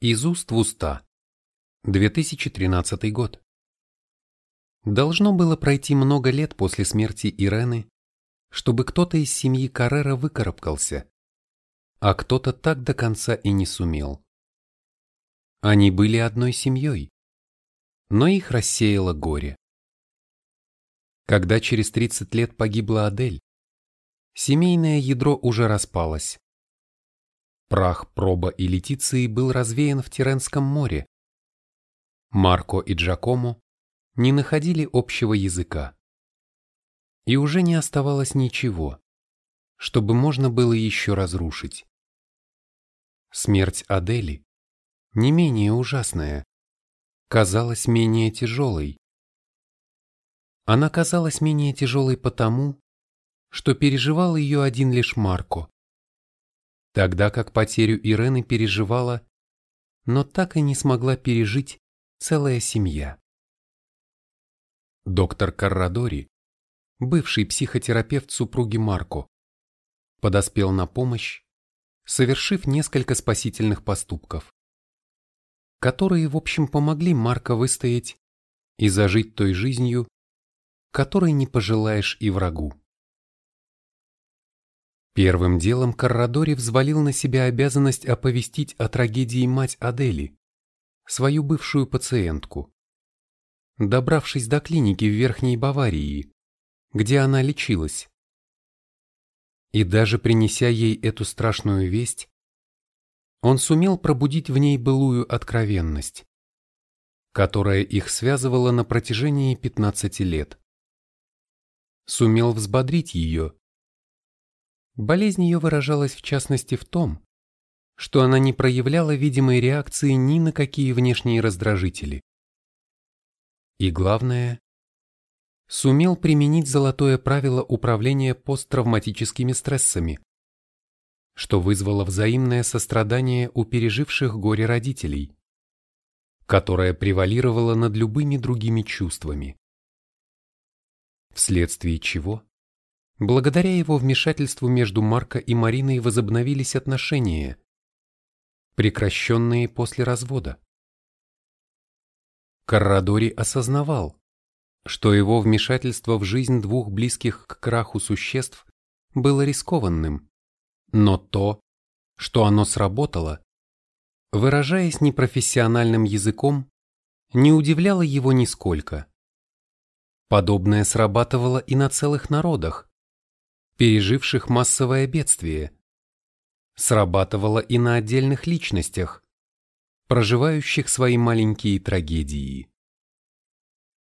Из уст в уста. 2013 год. Должно было пройти много лет после смерти Ирены, чтобы кто-то из семьи Каррера выкарабкался, а кто-то так до конца и не сумел. Они были одной семьей, но их рассеяло горе. Когда через 30 лет погибла Адель, семейное ядро уже распалось. Прах Проба и Летиции был развеян в Тиренском море. Марко и Джакомо не находили общего языка. И уже не оставалось ничего, чтобы можно было еще разрушить. Смерть Адели, не менее ужасная, казалась менее тяжелой. Она казалась менее тяжелой потому, что переживал ее один лишь Марко тогда как потерю Ирены переживала, но так и не смогла пережить целая семья. Доктор Каррадори, бывший психотерапевт супруги Марко, подоспел на помощь, совершив несколько спасительных поступков, которые, в общем, помогли Марко выстоять и зажить той жизнью, которой не пожелаешь и врагу. Первым делом Каррадори взвалил на себя обязанность оповестить о трагедии мать Адели, свою бывшую пациентку. Добравшись до клиники в Верхней Баварии, где она лечилась, и даже принеся ей эту страшную весть, он сумел пробудить в ней былую откровенность, которая их связывала на протяжении 15 лет. Сумел взбодрить ее, Болезнь ее выражалась в частности в том, что она не проявляла видимой реакции ни на какие внешние раздражители. И главное, сумел применить золотое правило управления посттравматическими стрессами, что вызвало взаимное сострадание у переживших горе родителей, которое превалировало над любыми другими чувствами. Вследствие чего Благодаря его вмешательству между Марко и Мариной возобновились отношения, прекращенные после развода. Каррадори осознавал, что его вмешательство в жизнь двух близких к краху существ было рискованным, но то, что оно сработало, выражаясь непрофессиональным языком, не удивляло его нисколько. Подобное срабатывало и на целых народах, переживших массовое бедствие. Срабатывало и на отдельных личностях, проживающих свои маленькие трагедии.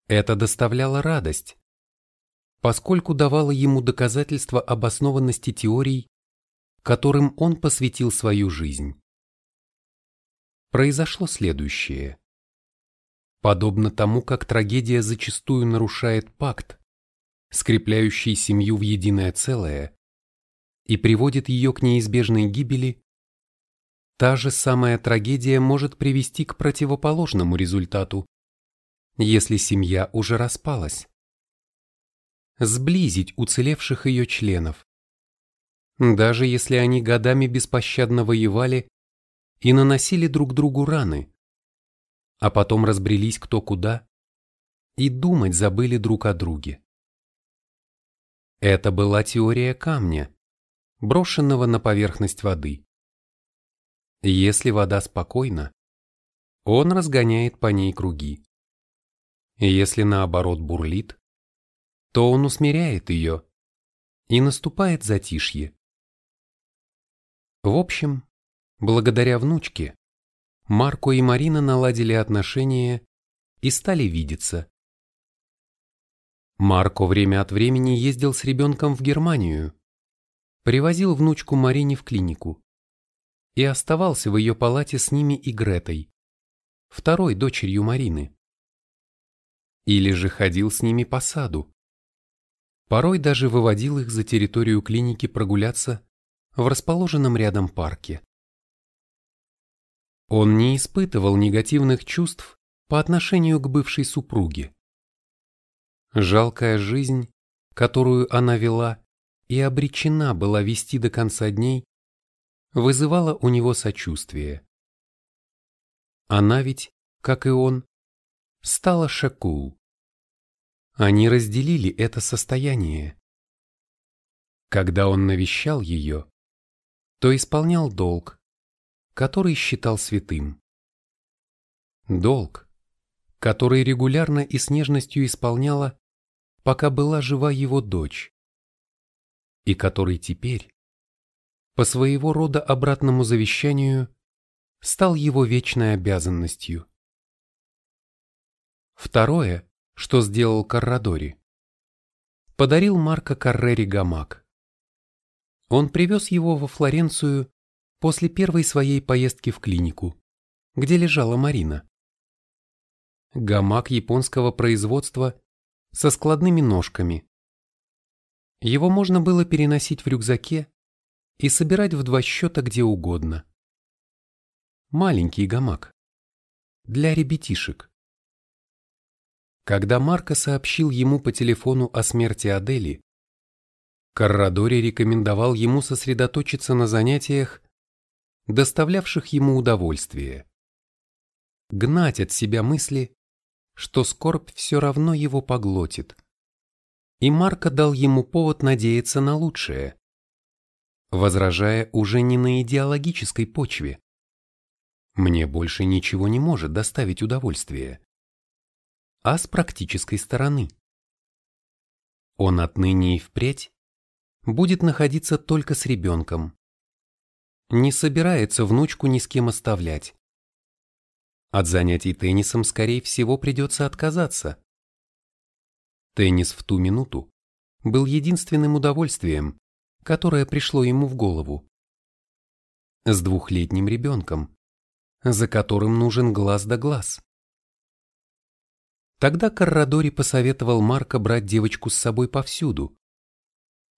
Это доставляло радость, поскольку давало ему доказательство обоснованности теорий, которым он посвятил свою жизнь. Произошло следующее. Подобно тому, как трагедия зачастую нарушает пакт, скрепляющий семью в единое целое и приводит ее к неизбежной гибели, та же самая трагедия может привести к противоположному результату, если семья уже распалась. Сблизить уцелевших ее членов. Даже если они годами беспощадно воевали и наносили друг другу раны, а потом разбрелись кто куда и думать забыли друг о друге. Это была теория камня, брошенного на поверхность воды. Если вода спокойна, он разгоняет по ней круги. Если наоборот бурлит, то он усмиряет ее, и наступает затишье. В общем, благодаря внучке, Марко и Марина наладили отношения и стали видеться. Марко время от времени ездил с ребенком в Германию, привозил внучку Марине в клинику и оставался в ее палате с ними и Гретой, второй дочерью Марины. Или же ходил с ними по саду. Порой даже выводил их за территорию клиники прогуляться в расположенном рядом парке. Он не испытывал негативных чувств по отношению к бывшей супруге. Жалкая жизнь, которую она вела и обречена была вести до конца дней, вызывала у него сочувствие. Она ведь, как и он, стала Шакул. Они разделили это состояние. Когда он навещал ее, то исполнял долг, который считал святым. Долг, который регулярно и с нежностью исполняла, пока была жива его дочь, и который теперь, по своего рода обратному завещанию, стал его вечной обязанностью. Второе, что сделал Каррадори, подарил Марко Каррери гамак. Он привез его во Флоренцию после первой своей поездки в клинику, где лежала Марина. Гамак японского производства со складными ножками. Его можно было переносить в рюкзаке и собирать в два счета где угодно маленький гамак. Для ребятишек. Когда Марко сообщил ему по телефону о смерти Адели, Каррадори рекомендовал ему сосредоточиться на занятиях, доставлявших ему удовольствие. Гнать от себя мысли, что скорбь все равно его поглотит. И Марко дал ему повод надеяться на лучшее, возражая уже не на идеологической почве, мне больше ничего не может доставить удовольствие. А с практической стороны. Он отныне и впредь будет находиться только с ребенком. Не собирается внучку ни с кем оставлять. От занятий теннисом, скорее всего, придется отказаться. Теннис в ту минуту был единственным удовольствием, которое пришло ему в голову. С двухлетним ребенком, за которым нужен глаз да глаз. Тогда Каррадори посоветовал Марко брать девочку с собой повсюду.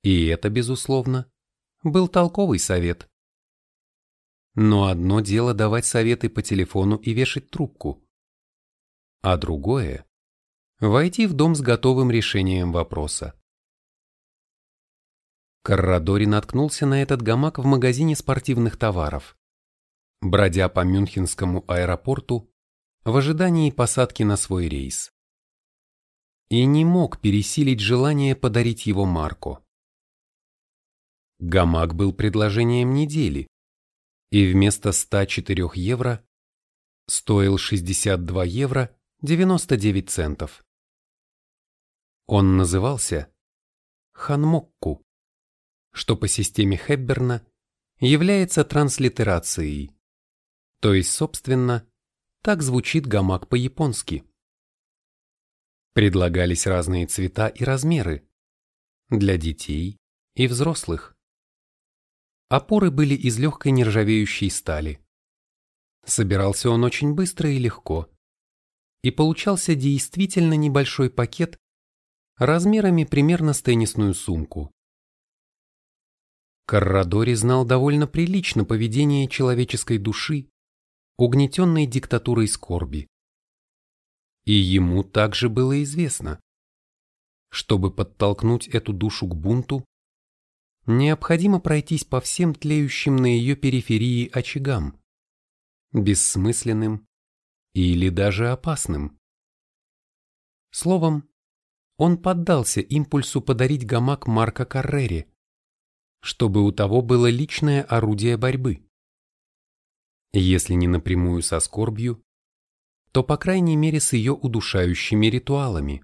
И это, безусловно, был толковый совет. Но одно дело давать советы по телефону и вешать трубку, а другое – войти в дом с готовым решением вопроса. Каррадори наткнулся на этот гамак в магазине спортивных товаров бродя по Мюнхенскому аэропорту в ожидании посадки на свой рейс. И не мог пересилить желание подарить его Марко. Гамак был предложением недели, и вместо 104 евро стоил 62 евро 99 центов. Он назывался Ханмокку, что по системе Хепберна является транслитерацией. То есть, собственно, так звучит гамак по-японски. Предлагались разные цвета и размеры для детей и взрослых. Опоры были из легкой нержавеющей стали. Собирался он очень быстро и легко. И получался действительно небольшой пакет размерами примерно с теннисную сумку. Каррадори знал довольно прилично поведение человеческой души угнетенной диктатурой скорби. И ему также было известно, чтобы подтолкнуть эту душу к бунту, необходимо пройтись по всем тлеющим на ее периферии очагам, бессмысленным или даже опасным. Словом, он поддался импульсу подарить гамак Марка Каррере, чтобы у того было личное орудие борьбы. Если не напрямую со скорбью, то по крайней мере с ее удушающими ритуалами.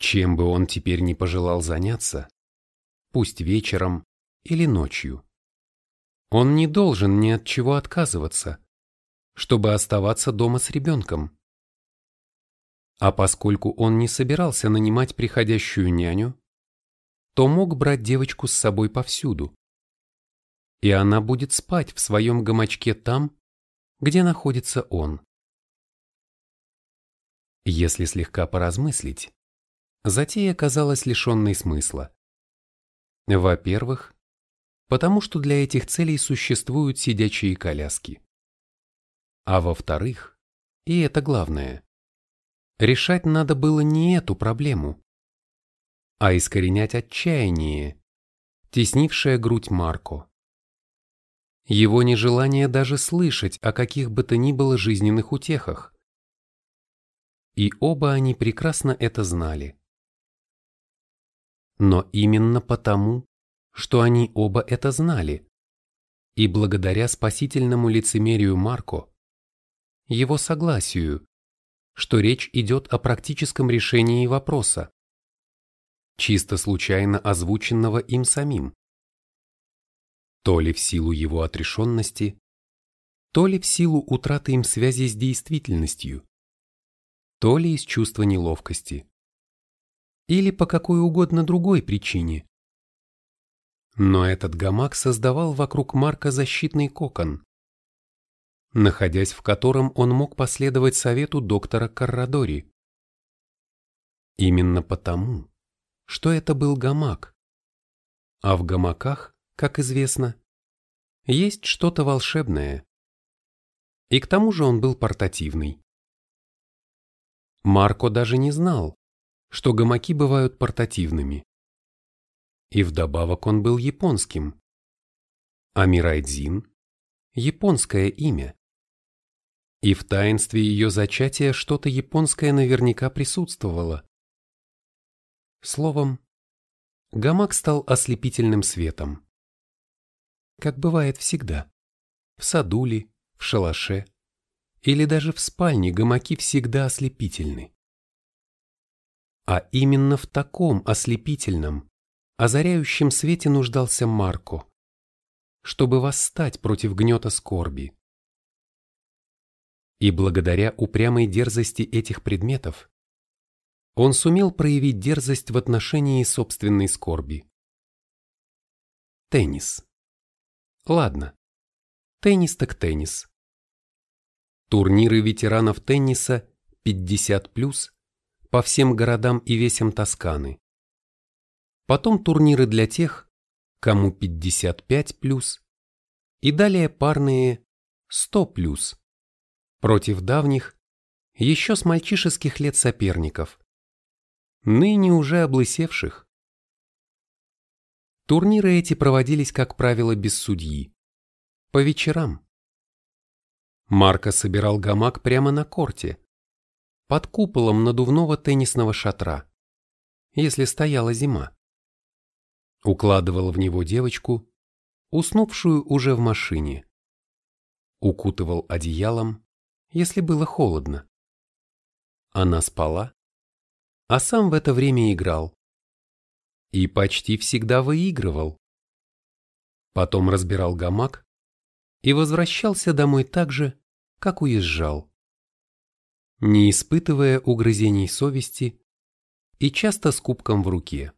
Чем бы он теперь не пожелал заняться, пусть вечером или ночью, он не должен ни от чего отказываться, чтобы оставаться дома с ребенком. А поскольку он не собирался нанимать приходящую няню, то мог брать девочку с собой повсюду и она будет спать в своем гамачке там, где находится он. Если слегка поразмыслить, затея казалась лишенной смысла. Во-первых, потому что для этих целей существуют сидячие коляски. А во-вторых, и это главное, решать надо было не эту проблему, а искоренять отчаяние, теснившее грудь Марко. его нежелание даже слышать о каких бы то ни было жизненных утехах. И оба они прекрасно это знали. Но именно потому, что они оба это знали, и благодаря спасительному лицемерию Марко, его согласию, что речь идет о практическом решении вопроса, чисто случайно озвученного им самим. То ли в силу его отрешенности, то ли в силу утраты им связи с действительностью, то ли из чувства неловкости, или по какой угодно другой причине. Но этот гамак создавал вокруг Марка защитный кокон, находясь в котором он мог последовать совету доктора Каррадори. Именно потому, что это был гамак. А в гамаках, как известно, есть что-то волшебное. И к тому же он был портативный. Марко даже не знал, что гамаки бывают портативными. И вдобавок он был японским. А Мирайдзин – японское имя. И в таинстве ее зачатия что-то японское наверняка присутствовало. Словом, гамак стал ослепительным светом. Как бывает всегда. В саду ли, в шалаше, или даже в спальне гамаки всегда ослепительны. А именно в таком ослепительном, озаряющем свете нуждался Марко, чтобы восстать против гнета скорби. И благодаря упрямой дерзости этих предметов, он сумел проявить дерзость в отношении собственной скорби. Теннис. Ладно, теннис так теннис. Турниры ветеранов тенниса 50+, по всем городам и весям Тосканы. Потом турниры для тех, кому 55+, и далее парные 100+, против давних, еще с мальчишеских лет соперников, ныне уже облысевших. Турниры эти проводились, как правило, без судьи, по вечерам. Марко собирал гамак прямо на корте, под куполом надувного теннисного шатра, если стояла зима. Укладывал в него девочку, уснувшую уже в машине. Укутывал одеялом, если было холодно. Она спала, а сам в это время играл. И почти всегда выигрывал. Потом разбирал гамак и возвращался домой так же, как уезжал. Не испытывая угрызений совести и часто с кубком в руке.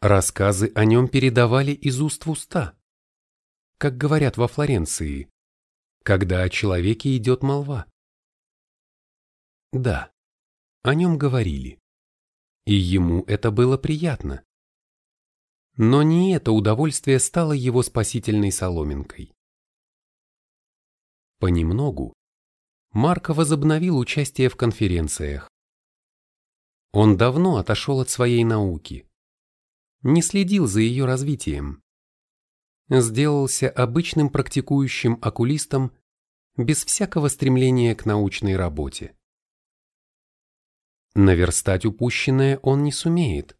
Рассказы о нем передавали из уст в уста, как говорят во Флоренции, когда о человеке идет молва. Да, о нем говорили. И ему это было приятно. Но не это удовольствие стало его спасительной соломинкой. Понемногу Марко возобновил участие в конференциях. Он давно отошел от своей науки, не следил за ее развитием. Сделался обычным практикующим окулистом без всякого стремления к научной работе. Наверстать упущенное он не сумеет.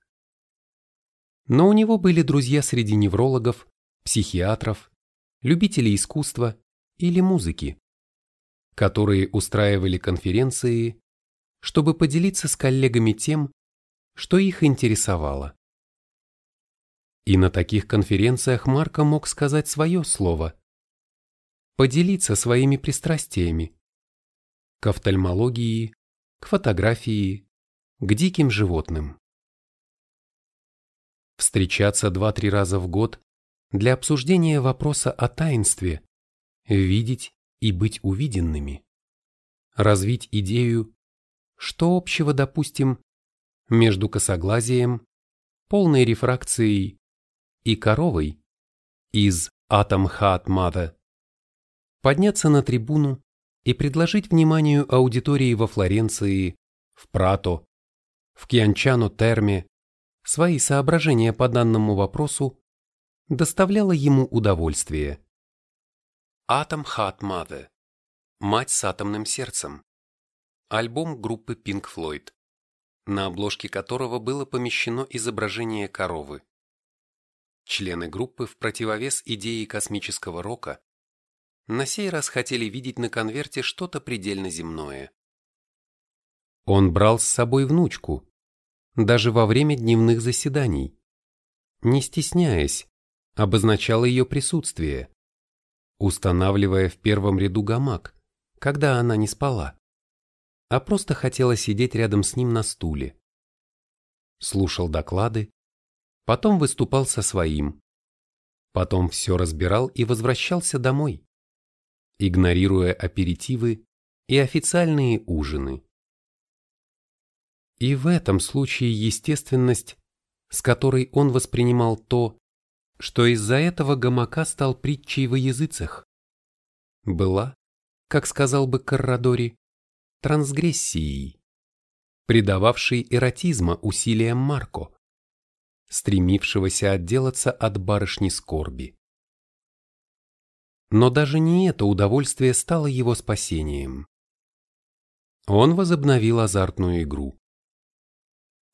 Но у него были друзья среди неврологов, психиатров, любителей искусства или музыки, которые устраивали конференции, чтобы поделиться с коллегами тем, что их интересовало. И на таких конференциях Марко мог сказать свое слово, поделиться своими пристрастиями к офтальмологии, к фотографии, к диким животным. Встречаться два-три раза в год для обсуждения вопроса о таинстве, видеть и быть увиденными. Развить идею, что общего, допустим, между косоглазием, полной рефракцией и коровой из Атом Хат Мада, подняться на трибуну и предложить вниманию аудитории во Флоренции, в Прато, в Кианчано Терме свои соображения по данному вопросу доставляла ему удовольствие. Atom Heart Mother. Мать с атомным сердцем. Альбом группы Pink Floyd, на обложке которого было помещено изображение коровы. Члены группы в противовес идее космического рока на сей раз хотели видеть на конверте что-то предельно земное. Он брал с собой внучку, даже во время дневных заседаний. Не стесняясь, обозначал ее присутствие, устанавливая в первом ряду гамак, когда она не спала, а просто хотела сидеть рядом с ним на стуле. Слушал доклады, потом выступал со своим, потом все разбирал и возвращался домой, игнорируя аперитивы и официальные ужины. И в этом случае естественность, с которой он воспринимал то, что из-за этого гамака стал притчей во языцах, была, как сказал бы Каррадори, трансгрессией, придававшей эротизма усилиям Марко, стремившегося отделаться от барышни скорби. Но даже не это удовольствие стало его спасением. Он возобновил азартную игру.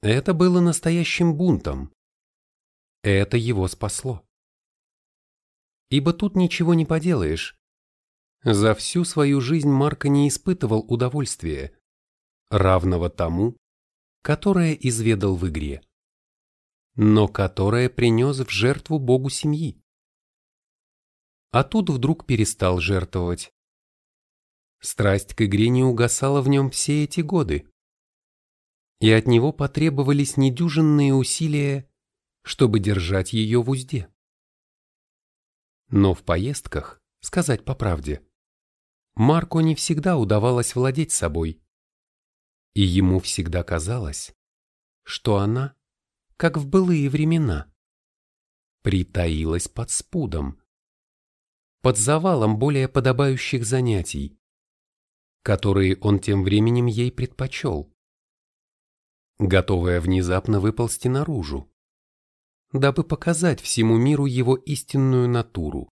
Это было настоящим бунтом. Это его спасло. Ибо тут ничего не поделаешь. За всю свою жизнь Марко не испытывал удовольствия, равного тому, которое изведал в игре но которое принес в жертву Богу семьи. А тут вдруг перестал жертвовать. Страсть к игре не угасала в нем все эти годы. И от него потребовались недюжинные усилия, чтобы держать ее в узде. Но в поездках, сказать по правде, Марко не всегда удавалось владеть собой. И ему всегда казалось, что она как в былые времена. Притаилась под спудом, под завалом более подобающих занятий, которые он тем временем ей предпочел, готовая внезапно выползти наружу, дабы показать всему миру его истинную натуру.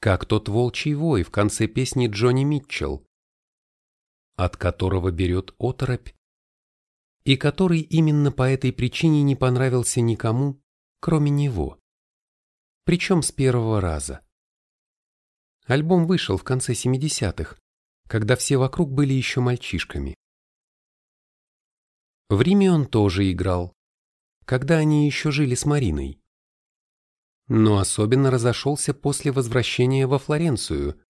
Как тот волчий вой в конце песни Джонни Митчелл, от которого берет оторопь и который именно по этой причине не понравился никому, кроме него. Причем с первого раза. Альбом вышел в конце 70-х, когда все вокруг были еще мальчишками. В Риме он тоже играл, когда они еще жили с Мариной. Но особенно разошелся после возвращения во Флоренцию,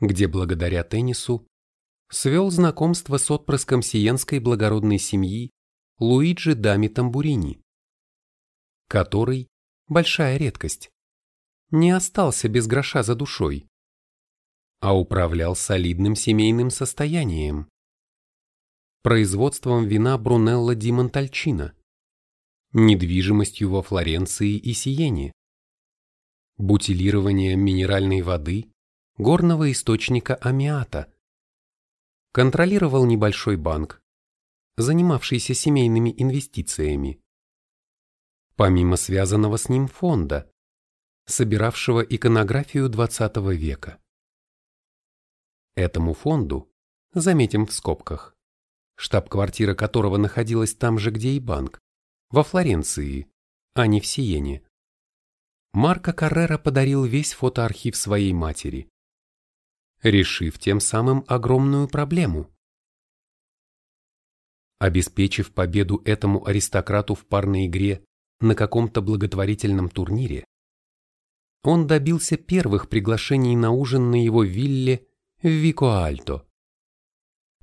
где благодаря теннису свел знакомство с отпрыском сиенской благородной семьи Луиджи Дами Тамбурини, который, большая редкость, не остался без гроша за душой, а управлял солидным семейным состоянием, производством вина Брунелло ди Монтальчино, недвижимостью во Флоренции и Сиене, бутилированием минеральной воды, горного источника амиата, контролировал небольшой банк, занимавшийся семейными инвестициями. Помимо связанного с ним фонда, собиравшего иконографию XX века. Этому фонду, заметим в скобках, штаб-квартира которого находилась там же, где и банк, во Флоренции, а не в Сиене, Марко Каррера подарил весь фотоархив своей матери решив тем самым огромную проблему. Обеспечив победу этому аристократу в парной игре на каком-то благотворительном турнире, он добился первых приглашений на ужин на его вилле в Викоальто,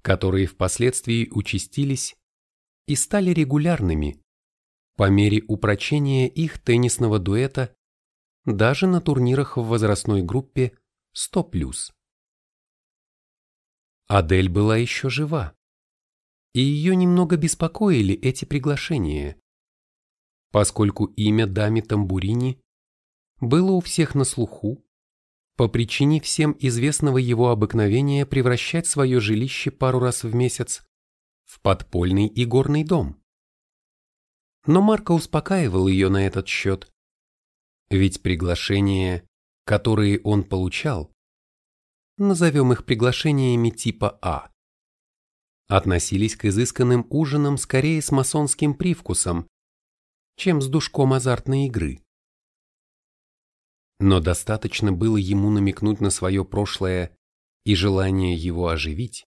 которые впоследствии участились и стали регулярными по мере упрочения их теннисного дуэта даже на турнирах в возрастной группе 100+. Адель была еще жива, и ее немного беспокоили эти приглашения, поскольку имя дами Тамбурини было у всех на слуху по причине всем известного его обыкновения превращать свое жилище пару раз в месяц в подпольный игорный дом. Но Марко успокаивал ее на этот счет, Ведь приглашения, которые он получал, назовем их приглашениями типа А, относились к изысканным ужинам скорее с масонским привкусом, чем с душком азартной игры. Но достаточно было ему намекнуть на свое прошлое и желание его оживить,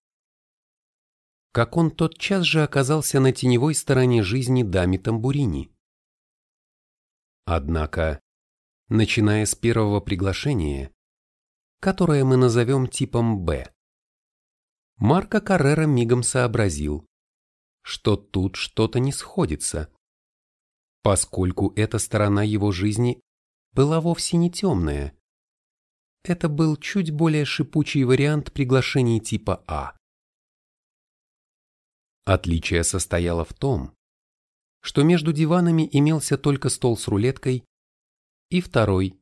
как он тотчас же оказался на теневой стороне жизни даме Тамбурини. Однако, начиная с первого приглашения, которое мы назовем типом «Б», Марко Каррера мигом сообразил, что тут что-то не сходится, поскольку эта сторона его жизни была вовсе не темная. Это был чуть более шипучий вариант приглашений типа А. Отличие состояло в том, что между диванами имелся только стол с рулеткой и второй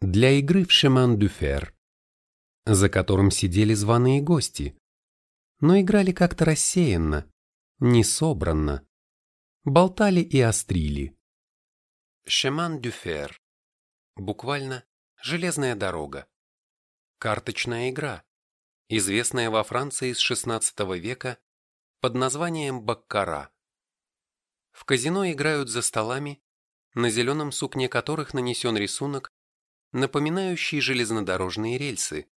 для игры в шеман-дюфер, за которым сидели званые гости, но играли как-то рассеянно, несобранно, болтали и острили. Шеман-дюфер, буквально «железная дорога», карточная игра, известная во Франции с XVI века под названием баккара. В казино играют за столами, на зеленом сукне которых нанесен рисунок, напоминающий железнодорожные рельсы.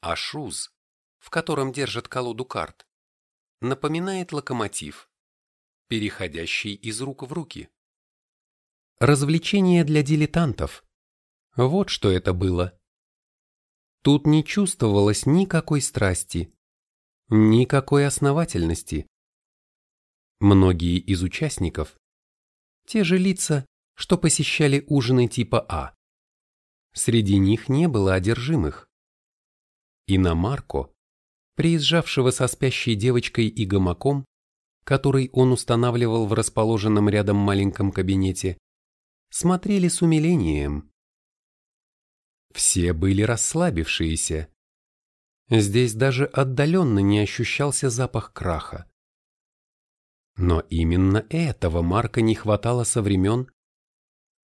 А шуз, в котором держат колоду карт, напоминает локомотив, переходящий из рук в руки. Развлечение для дилетантов. Вот что это было. Тут не чувствовалось никакой страсти, Никакой основательности. Многие из участников – те же лица, что посещали ужины типа А. Среди них не было одержимых. И на Марко, приезжавшего со спящей девочкой и гамаком, который он устанавливал в расположенном рядом маленьком кабинете, смотрели с умилением. Все были расслабившиеся, Здесь даже отдаленно не ощущался запах краха. Но именно этого Марка не хватало со времен,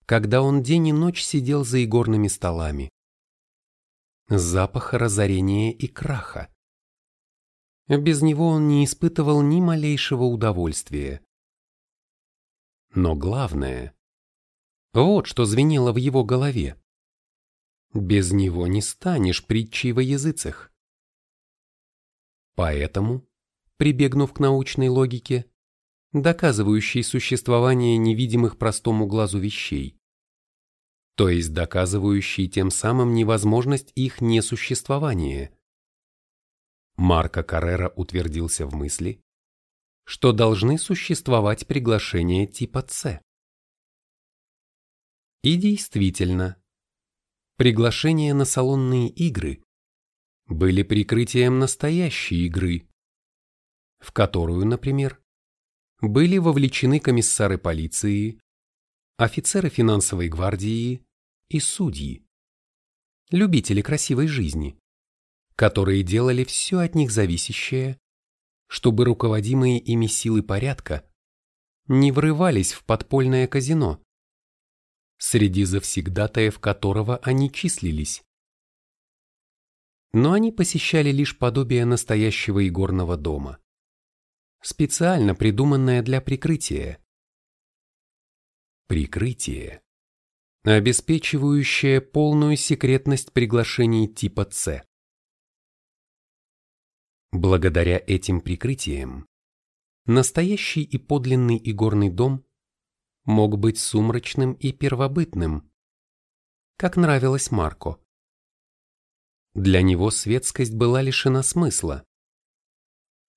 когда он день и ночь сидел за игорными столами. Запаха разорения и краха. Без него он не испытывал ни малейшего удовольствия. Но главное, вот что звенело в его голове. Без него не станешь притчей во языцах. Поэтому, прибегнув к научной логике, доказывающей существование невидимых простому глазу вещей, то есть доказывающей тем самым невозможность их несуществования, Марко Каррера утвердился в мысли, что должны существовать приглашения типа С. И действительно, приглашения на салонные игры были прикрытием настоящей игры, в которую, например, были вовлечены комиссары полиции, офицеры финансовой гвардии и судьи, любители красивой жизни, которые делали все от них зависящее, чтобы руководимые ими силы порядка не врывались в подпольное казино, среди завсегдатаев которого они числились но они посещали лишь подобие настоящего игорного дома, специально придуманное для прикрытия. Прикрытие, обеспечивающее полную секретность приглашений типа С. Благодаря этим прикрытиям, настоящий и подлинный игорный дом мог быть сумрачным и первобытным, как нравилось Марко. Для него светскость была лишена смысла.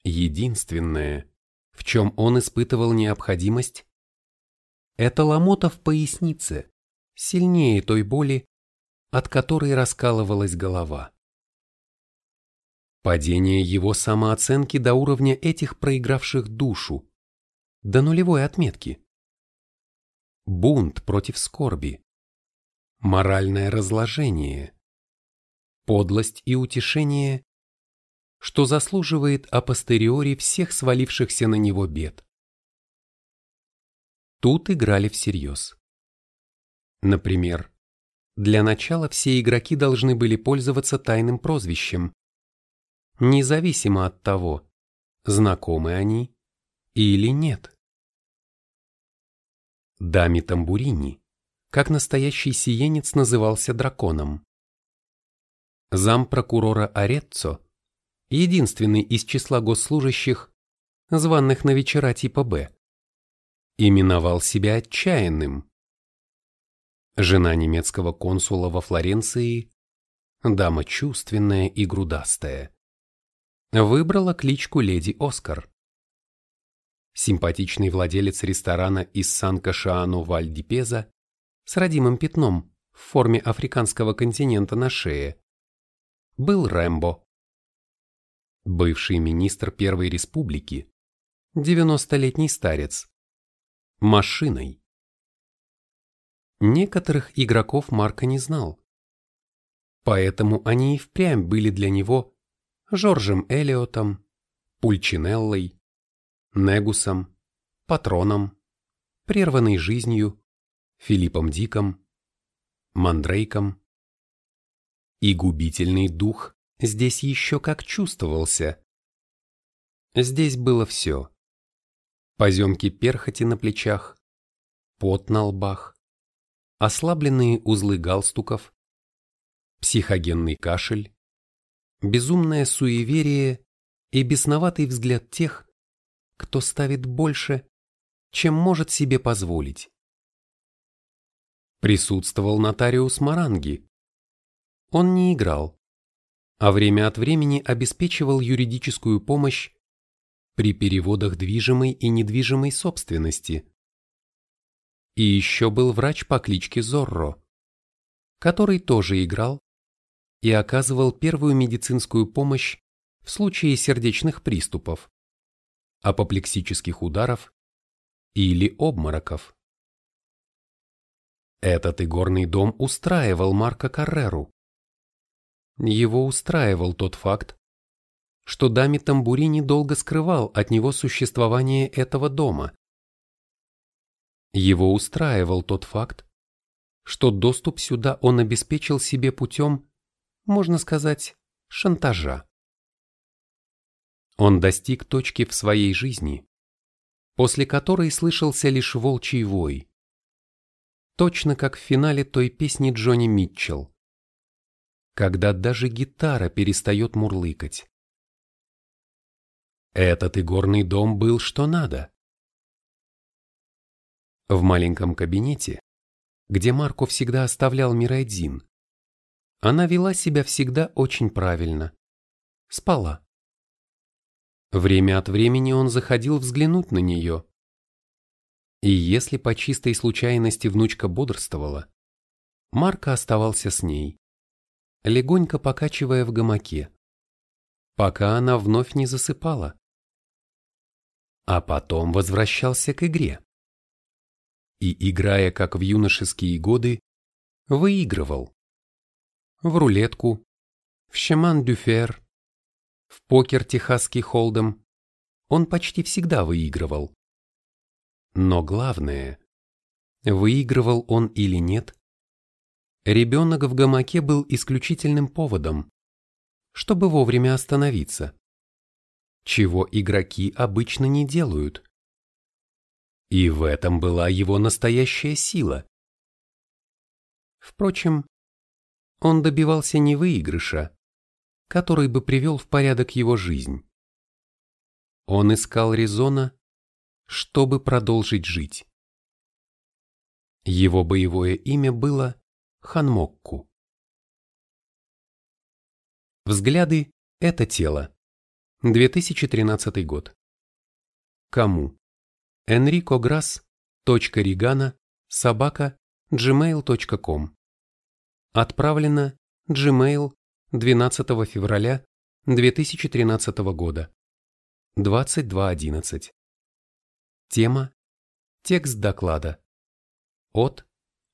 Единственное, в чем он испытывал необходимость, это ломота в пояснице, сильнее той боли, от которой раскалывалась голова. Падение его самооценки до уровня этих проигравших душу, до нулевой отметки. Бунт против скорби. Моральное разложение подлость и утешение, что заслуживает апостериори всех свалившихся на него бед. Тут играли всерьез. Например, для начала все игроки должны были пользоваться тайным прозвищем, независимо от того, знакомы они или нет. Дами Тамбурини, как настоящий сиенец назывался драконом. Зам прокурора Ореццо, единственный из числа госслужащих, званных на вечера типа «Б», именовал себя отчаянным. Жена немецкого консула во Флоренции, дама чувственная и грудастая, выбрала кличку леди Оскар. Симпатичный владелец ресторана из Сан-Кашиано Вальдипеза с родимым пятном в форме африканского континента на шее был Рэмбо. Бывший министр Первой Республики, 90-летний старец, машиной. Некоторых игроков Марка не знал. Поэтому они и впрямь были для него Жоржем Элиотом, Пульчинеллой, Негусом, Патроном, Прерванной жизнью, Филиппом Диком, Мандрейком. И губительный дух здесь еще как чувствовался. Здесь было все поземки перхоти на плечах, пот на лбах, ослабленные узлы галстуков, психогенный кашель, безумное суеверие и бесноватый взгляд тех, кто ставит больше, чем может себе позволить. Присутствовал нотариус Маранги. Он не играл, а время от времени обеспечивал юридическую помощь при переводах движимой и недвижимой собственности. И еще был врач по кличке Зорро, который тоже играл и оказывал первую медицинскую помощь в случае сердечных приступов, апоплексических ударов или обмороков. Этот игорный дом устраивал Марка Карреру. Его устраивал тот факт, что даме Тамбурини долго скрывал от него существование этого дома. Его устраивал тот факт, что доступ сюда он обеспечил себе путем, можно сказать, шантажа. Он достиг точки в своей жизни, после которой слышался лишь волчий вой. Точно как в финале той песни Джонни Митчелл, когда даже гитара перестает мурлыкать. Этот игорный дом был что надо. В маленьком кабинете, где Марко всегда оставлял Мирайдзин, она вела себя всегда очень правильно. Спала. Время от времени он заходил взглянуть на нее. И если по чистой случайности внучка бодрствовала, Марко оставался с ней, легонько покачивая в гамаке, пока она вновь не засыпала а потом возвращался к игре. И, играя как в юношеские годы, выигрывал. В рулетку, в шаман-дюфер, в покер техасский холдом он почти всегда выигрывал. Но главное, выигрывал он или нет, ребенок в гамаке был исключительным поводом, чтобы вовремя остановиться чего игроки обычно не делают. И в этом была его настоящая сила. Впрочем, он добивался не выигрыша, который бы привел в порядок его жизнь. Он искал резона, чтобы продолжить жить. Его боевое имя было Ханмокку. Взгляды – это тело. 2013 год. Кому? Энрико Грасс. Ригана. Собака. gmail.com. Отправлено Gmail 12 февраля 2013 года. 22.11. Тема. Текст доклада. От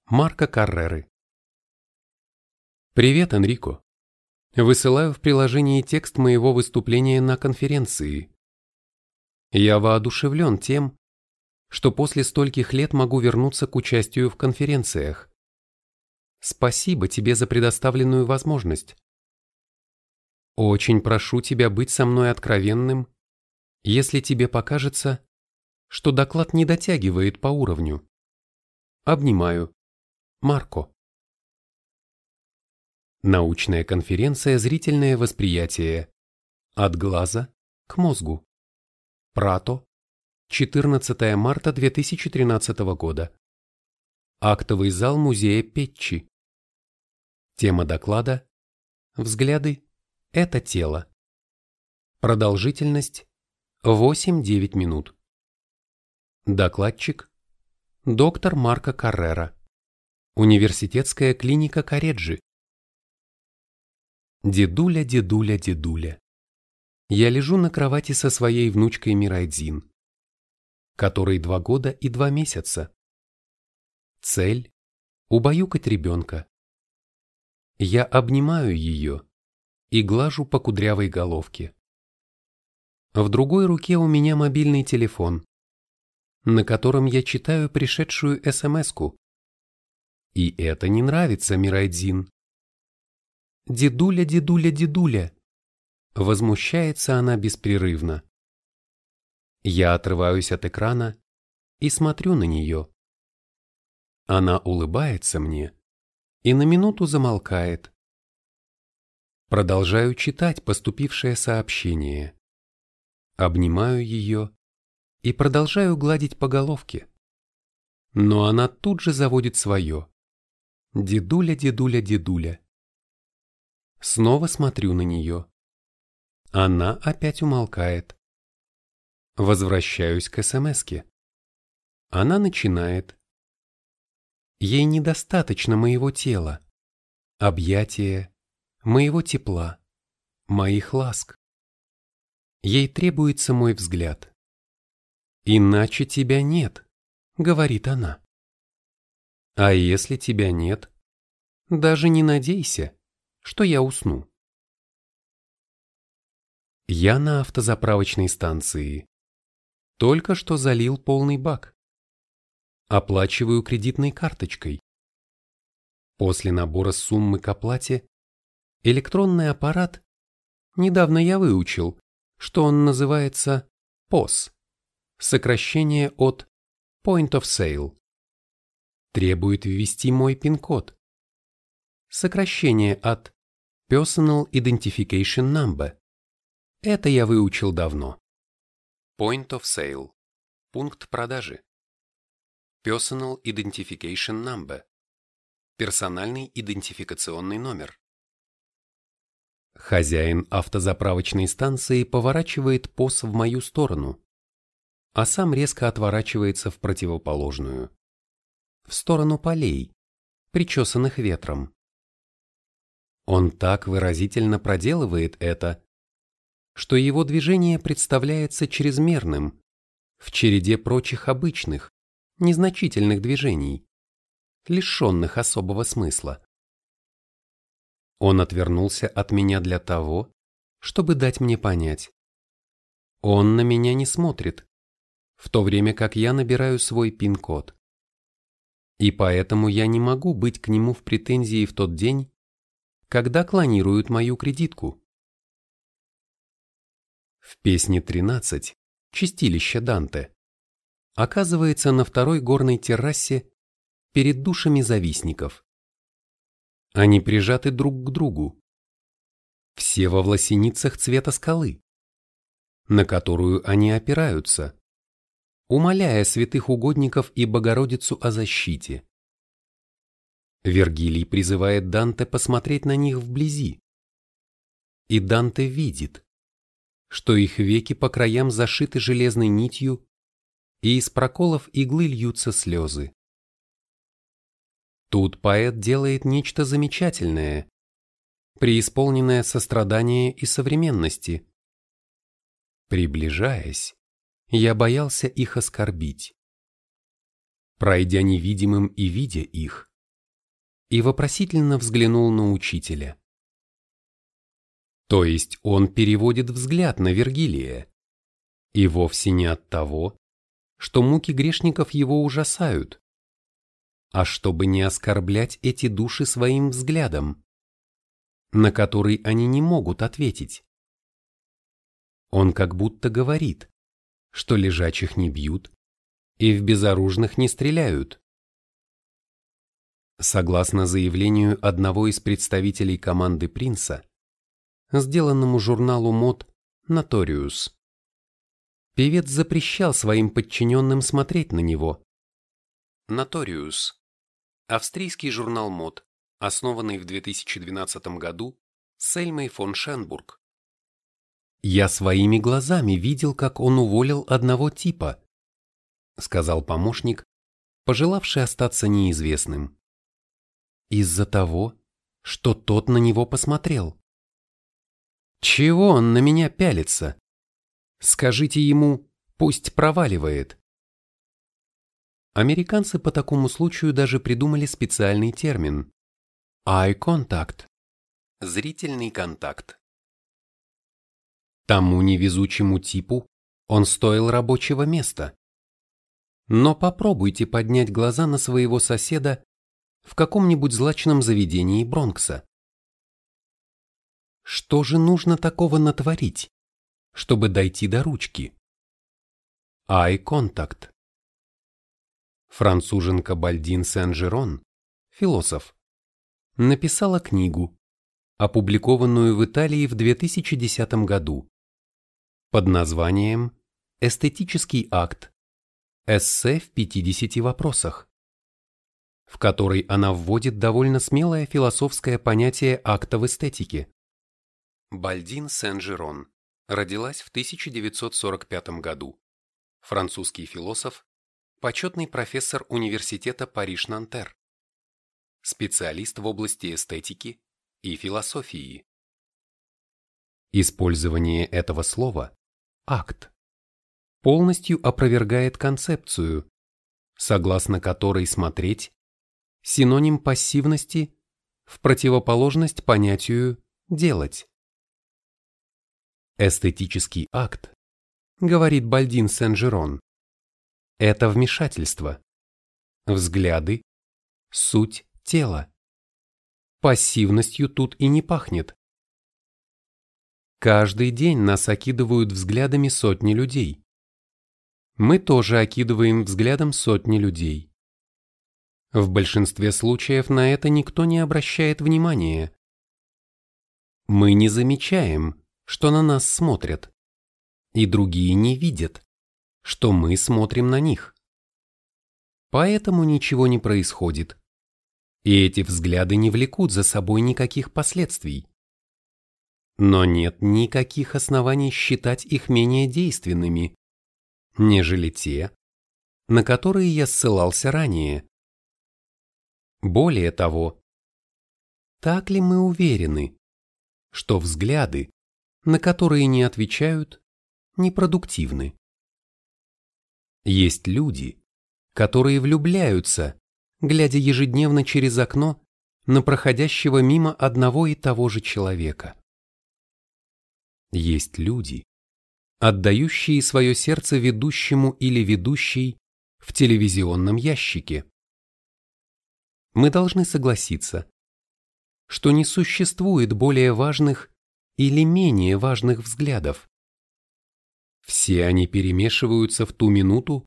Марка Карреры. Привет, Энрико. Высылаю в приложении текст моего выступления на конференции. Я воодушевлен тем, что после стольких лет могу вернуться к участию в конференциях, Спасибо тебе за предоставленную возможность. Очень прошу тебя быть со мной откровенным, если тебе покажется, что доклад не дотягивает по уровню. Обнимаю. Марко. Научная конференция «Зрительное восприятие. От глаза к мозгу». Прато. 14 марта 2013 года. Актовый зал музея Петчи. Тема доклада «Взгляды – это тело». Продолжительность 8-9 минут. Докладчик – доктор Марко Каррера. Университетская клиника Кареджи. Дедуля, дедуля, дедуля. Я лежу на кровати со своей внучкой Мирайдзин, которой два года и два месяца. Цель – убаюкать ребенка. Я обнимаю ее и глажу по кудрявой головке. В другой руке у меня мобильный телефон, на котором я читаю пришедшую СМС-ку. И это не нравится Мирайдзин. «Дедуля, дедуля, дедуля!» Возмущается она беспрерывно. Я отрываюсь от экрана и смотрю на нее. Она улыбается мне и на минуту замолкает. Продолжаю читать поступившее сообщение. Обнимаю ее и продолжаю гладить по головке. Но она тут же заводит свое. Дедуля, дедуля, дедуля. Снова смотрю на нее. Она опять умолкает. Возвращаюсь к СМСке. Она начинает. Ей недостаточно моего тела, объятия, моего тепла, моих ласк. Ей требуется мой взгляд. «Иначе тебя нет», — говорит она. «А если тебя нет, даже не надейся, что я усну». Я на автозаправочной станции. Только что залил полный бак. Оплачиваю кредитной карточкой. После набора суммы к оплате электронный аппарат, недавно я выучил, что он называется POS, сокращение от Point of Sale, требует ввести мой пин-код. Сокращение от Personal Identification Number. Это я выучил давно. Point of Sale. Пункт продажи. Personal Identification Number – персональный идентификационный номер. Хозяин автозаправочной станции поворачивает пос в мою сторону, а сам резко отворачивается в противоположную, в сторону полей, причесанных ветром. Он так выразительно проделывает это, что его движение представляется чрезмерным в череде прочих обычных, незначительных движений, лишенных особого смысла. Он отвернулся от меня для того, чтобы дать мне понять. Он на меня не смотрит, в то время как я набираю свой пин-код. И поэтому я не могу быть к нему в претензии в тот день, когда клонируют мою кредитку. В песне 13 «Чистилище Данте» оказывается на второй горной террасе перед душами завистников. Они прижаты друг к другу. Все во власеницах цвета скалы, на которую они опираются, умоляя святых угодников и Богородицу о защите. Вергилий призывает Данте посмотреть на них вблизи. И Данте видит, что их веки по краям зашиты железной нитью и из проколов иглы льются слезы. Тут поэт делает нечто замечательное, преисполненное сострадания и современности. Приближаясь, я боялся их оскорбить. Пройдя невидимым и видя их, и вопросительно взглянул на учителя. То есть он переводит взгляд на Вергилия, и вовсе не от того, что муки грешников его ужасают, а чтобы не оскорблять эти души своим взглядом, на который они не могут ответить. Он как будто говорит, что лежачих не бьют и в безоружных не стреляют. Согласно заявлению одного из представителей команды Принца, сделанному журналу мод Notorious, певец запрещал своим подчиненным смотреть на него. Notorious – австрийский журнал мод, основанный в 2012 году Сельмой фон Шенбург. «Я своими глазами видел, как он уволил одного типа», сказал помощник, пожелавший остаться неизвестным из-за того, что тот на него посмотрел. Чего он на меня пялится? Скажите ему, пусть проваливает. Американцы по такому случаю даже придумали специальный термин eye contact – зрительный контакт. Тому невезучему типу он стоил рабочего места. Но попробуйте поднять глаза на своего соседа в каком-нибудь злачном заведении Бронкса. Что же нужно такого натворить, чтобы дойти до ручки? Contact. Француженка Бальдин Сен-Жерон, философ, написала книгу, опубликованную в Италии в 2010 году, под названием «Эстетический акт. Эссе в 50 вопросах» в которой она вводит довольно смелое философское понятие акта в эстетике. Бальдин Сен-Жерон родилась в 1945 году. Французский философ, почетный профессор университета Париж-Нантер, специалист в области эстетики и философии. Использование этого слова «акт» полностью опровергает концепцию, согласно которой смотреть синоним пассивности в противоположность понятию «делать». Эстетический акт, говорит Бальдин Сен-Жерон, это вмешательство, взгляды, суть тела. Пассивностью тут и не пахнет. Каждый день нас окидывают взглядами сотни людей. Мы тоже окидываем взглядом сотни людей. В большинстве случаев на это никто не обращает внимания. Мы не замечаем, что на нас смотрят, и другие не видят, что мы смотрим на них. Поэтому ничего не происходит, и эти взгляды не влекут за собой никаких последствий. Но нет никаких оснований считать их менее действенными, нежели те, на которые я ссылался ранее. Более того, так ли мы уверены, что взгляды, на которые не отвечают, непродуктивны? Есть люди, которые влюбляются, глядя ежедневно через окно на проходящего мимо одного и того же человека. Есть люди, отдающие свое сердце ведущему или ведущей в телевизионном ящике мы должны согласиться, что не существует более важных или менее важных взглядов. Все они перемешиваются в ту минуту,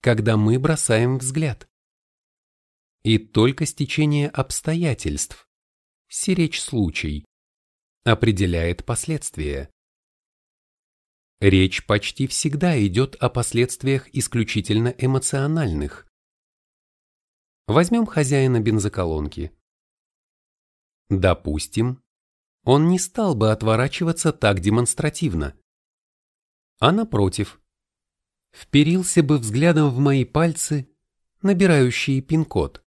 когда мы бросаем взгляд. И только стечение обстоятельств, сиречь случай, определяет последствия. Речь почти всегда идет о последствиях исключительно эмоциональных, Возьмем хозяина бензоколонки. Допустим, он не стал бы отворачиваться так демонстративно. А напротив, вперился бы взглядом в мои пальцы, набирающие пин-код.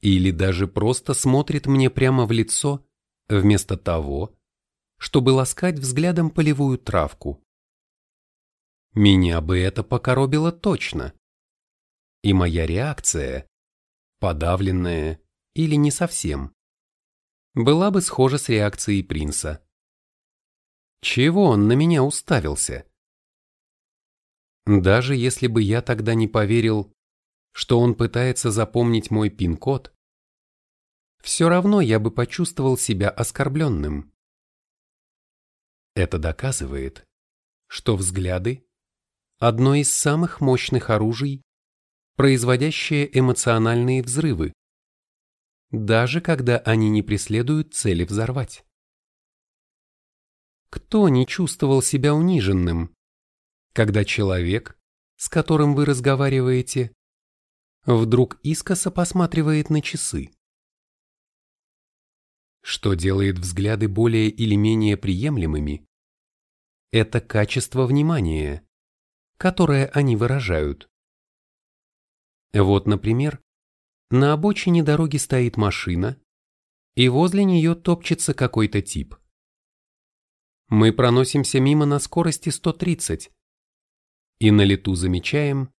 Или даже просто смотрит мне прямо в лицо, вместо того, чтобы ласкать взглядом полевую травку. Меня бы это покоробило точно. И моя реакция, подавленная или не совсем, была бы схожа с реакцией принца. Чего он на меня уставился? Даже если бы я тогда не поверил, что он пытается запомнить мой пин-код, все равно я бы почувствовал себя оскорбленным. Это доказывает, что взгляды – одно из самых мощных оружий, производящее эмоциональные взрывы, даже когда они не преследуют цели взорвать. Кто не чувствовал себя униженным, когда человек, с которым вы разговариваете, вдруг искоса посматривает на часы? Что делает взгляды более или менее приемлемыми? Это качество внимания, которое они выражают. Вот, например, на обочине дороги стоит машина, и возле нее топчется какой-то тип. Мы проносимся мимо на скорости 130, и на лету замечаем,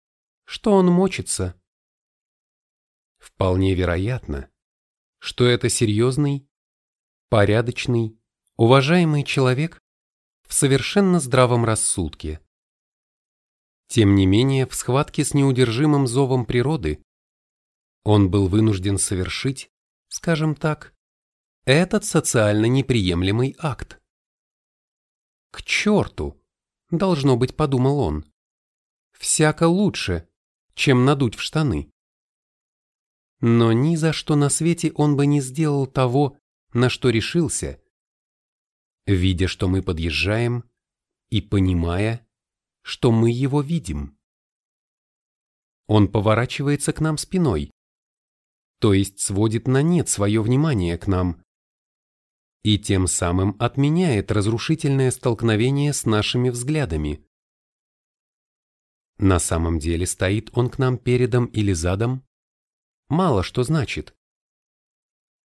что он мочится. Вполне вероятно, что это серьезный, порядочный, уважаемый человек в совершенно здравом рассудке. Тем не менее, в схватке с неудержимым зовом природы он был вынужден совершить, скажем так, этот социально неприемлемый акт. К черту, должно быть, подумал он. Всяко лучше, чем надуть в штаны. Но ни за что на свете он бы не сделал того, на что решился, видя, что мы подъезжаем, и понимая, что мы его видим. Он поворачивается к нам спиной, то есть сводит на нет свое внимание к нам, и тем самым отменяет разрушительное столкновение с нашими взглядами. На самом деле стоит он к нам передом или задом, мало что значит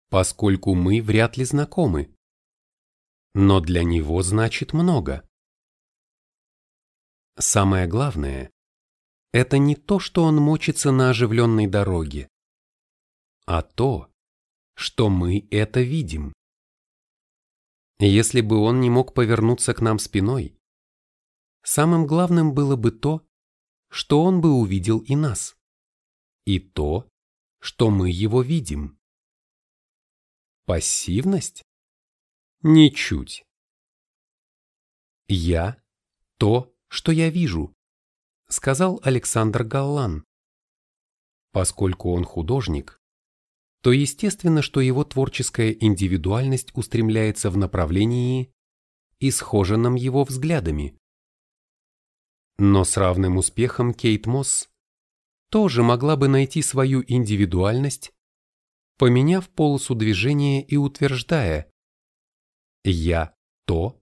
поскольку мы вряд ли знакомы. Но для него значит много. Самое главное – это не то, что он мочится на оживленной дороге, а то, что мы это видим. Если бы он не мог повернуться к нам спиной, самым главным было бы то, что он бы увидел и нас, и то, что мы его видим. Пассивность? Ничуть. «Я – то, что я вижу», – сказал Александр Галлан. Поскольку он художник, то естественно, что его творческая индивидуальность устремляется в направлении, исхоженном его взглядами. Но с равным успехом Кейт Мосс тоже могла бы найти свою индивидуальность поменяв полосу движения и утверждая «Я то,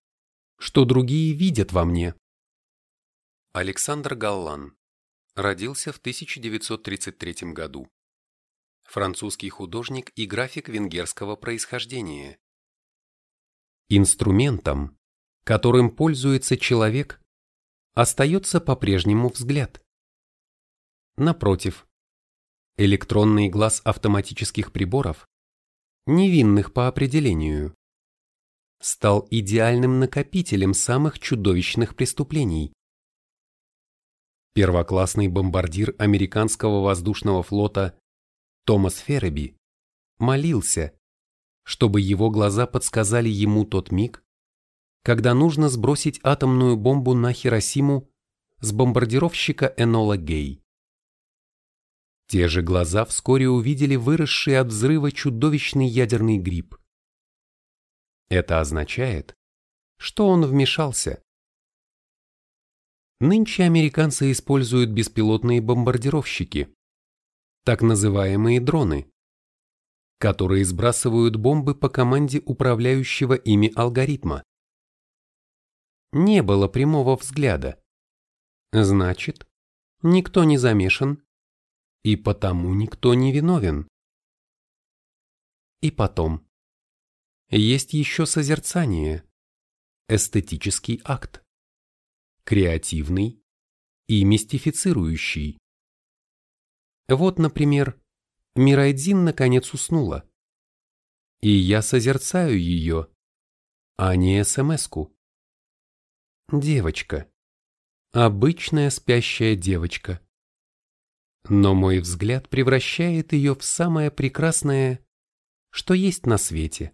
что другие видят во мне». Александр Галлан родился в 1933 году. Французский художник и график венгерского происхождения. Инструментом, которым пользуется человек, остается по-прежнему взгляд. Напротив, электронный глаз автоматических приборов, невинных по определению, стал идеальным накопителем самых чудовищных преступлений. Первоклассный бомбардир американского воздушного флота Томас Ферреби молился, чтобы его глаза подсказали ему тот миг, когда нужно сбросить атомную бомбу на Хиросиму с бомбардировщика Энола Гей. Те же глаза вскоре увидели выросший от взрыва чудовищный ядерный гриб. Это означает, что он вмешался. Нынче американцы используют беспилотные бомбардировщики, так называемые дроны, которые сбрасывают бомбы по команде управляющего ими алгоритма. Не было прямого взгляда. Значит, никто не замешан и потому никто не виновен. И потом. Есть еще созерцание, эстетический акт, креативный и мистифицирующий. Вот, например, Мирайдзин наконец уснула, и я созерцаю ее, а не СМС-ку. Девочка. Обычная спящая девочка но мой взгляд превращает ее в самое прекрасное, что есть на свете.